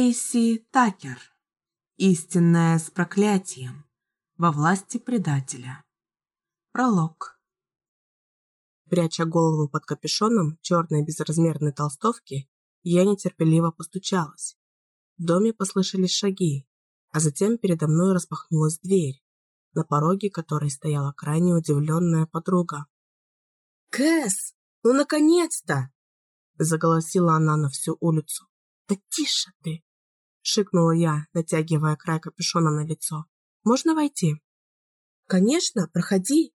Лейси Такер. Истинная с проклятием. Во власти предателя. Пролог. Пряча голову под капюшоном черной безразмерной толстовки, я нетерпеливо постучалась. В доме послышались шаги, а затем передо мной распахнулась дверь, на пороге которой стояла крайне удивленная подруга. «Кэс, ну наконец-то!» заголосила она на всю улицу. «Да тише ты!» Шикнула я, натягивая край капюшона на лицо. «Можно войти?» «Конечно, проходи!»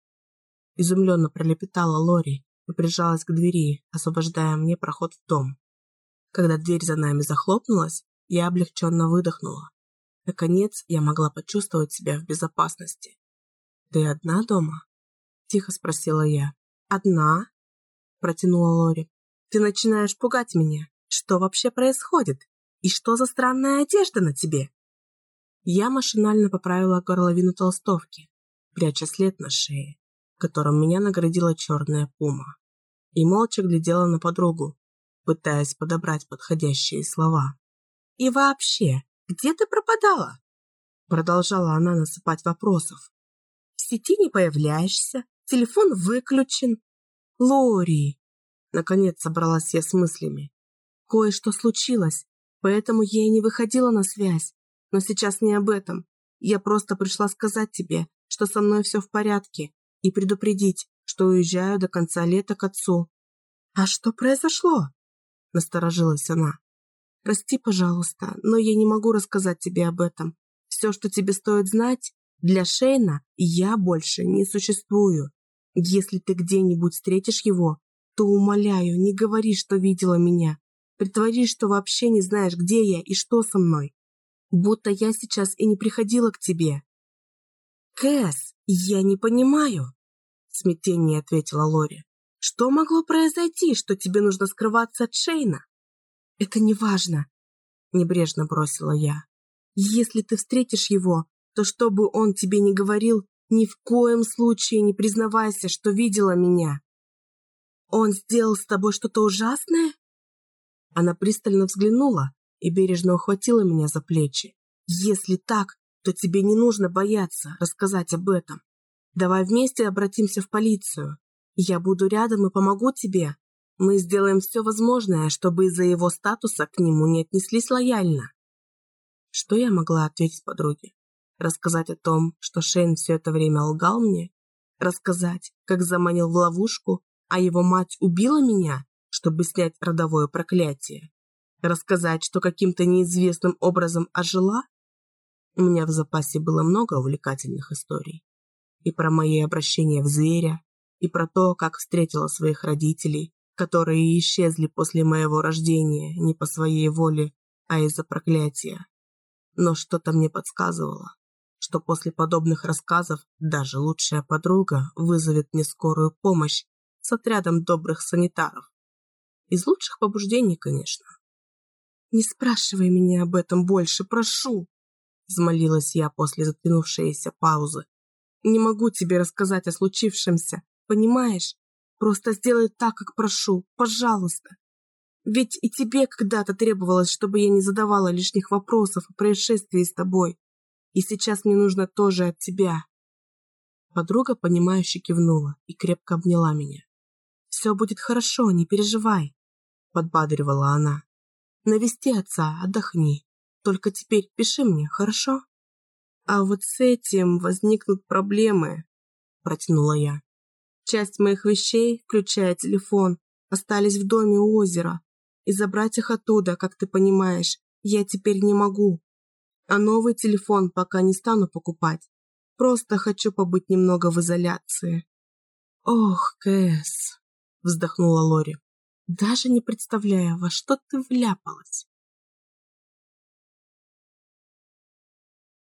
изумленно пролепетала Лори и прижалась к двери, освобождая мне проход в дом. Когда дверь за нами захлопнулась, я облегченно выдохнула. Наконец, я могла почувствовать себя в безопасности. «Ты одна дома?» – тихо спросила я. «Одна?» – протянула Лори. «Ты начинаешь пугать меня. Что вообще происходит? И что за странная одежда на тебе?» Я машинально поправила горловину толстовки, пряча след на шее, которым меня наградила черная пума, и молча глядела на подругу, пытаясь подобрать подходящие слова. «И вообще, где ты пропадала?» Продолжала она насыпать вопросов. «В сети не появляешься, телефон выключен. Лори!» Наконец собралась я с мыслями. Кое-что случилось, поэтому я и не выходила на связь. Но сейчас не об этом. Я просто пришла сказать тебе, что со мной все в порядке, и предупредить, что уезжаю до конца лета к отцу. «А что произошло?» – насторожилась она. «Прости, пожалуйста, но я не могу рассказать тебе об этом. Все, что тебе стоит знать, для Шейна я больше не существую. Если ты где-нибудь встретишь его, то, умоляю, не говори, что видела меня. Притворись, что вообще не знаешь, где я и что со мной. Будто я сейчас и не приходила к тебе». «Кэс, я не понимаю», – в смятении ответила Лори. «Что могло произойти, что тебе нужно скрываться от Шейна?» «Это не важно», – небрежно бросила я. «Если ты встретишь его, то что бы он тебе ни говорил, ни в коем случае не признавайся, что видела меня. Он сделал с тобой что-то ужасное?» Она пристально взглянула и бережно ухватила меня за плечи. «Если так, то тебе не нужно бояться рассказать об этом. Давай вместе обратимся в полицию. Я буду рядом и помогу тебе. Мы сделаем все возможное, чтобы из-за его статуса к нему не отнеслись лояльно. Что я могла ответить подруге? Рассказать о том, что Шейн все это время лгал мне? Рассказать, как заманил в ловушку, а его мать убила меня, чтобы снять родовое проклятие? Рассказать, что каким-то неизвестным образом ожила? У меня в запасе было много увлекательных историй. И про мои обращения в зверя, и про то, как встретила своих родителей, которые исчезли после моего рождения не по своей воле, а из-за проклятия. Но что-то мне подсказывало, что после подобных рассказов даже лучшая подруга вызовет мне скорую помощь с отрядом добрых санитаров. Из лучших побуждений, конечно. «Не спрашивай меня об этом больше, прошу!» взмолилась я после затянувшейся паузы. «Не могу тебе рассказать о случившемся, понимаешь? Просто сделай так, как прошу, пожалуйста. Ведь и тебе когда-то требовалось, чтобы я не задавала лишних вопросов о происшествии с тобой. И сейчас мне нужно тоже от тебя. Подруга, понимающе кивнула и крепко обняла меня. «Все будет хорошо, не переживай», — подбадривала она. «Навести отца, отдохни. Только теперь пиши мне, хорошо?» «А вот с этим возникнут проблемы», — протянула я. Часть моих вещей, включая телефон, остались в доме у озера, и забрать их оттуда, как ты понимаешь, я теперь не могу. А новый телефон пока не стану покупать. Просто хочу побыть немного в изоляции. Ох, Кэс, вздохнула Лори. Даже не представляю, во что ты вляпалась.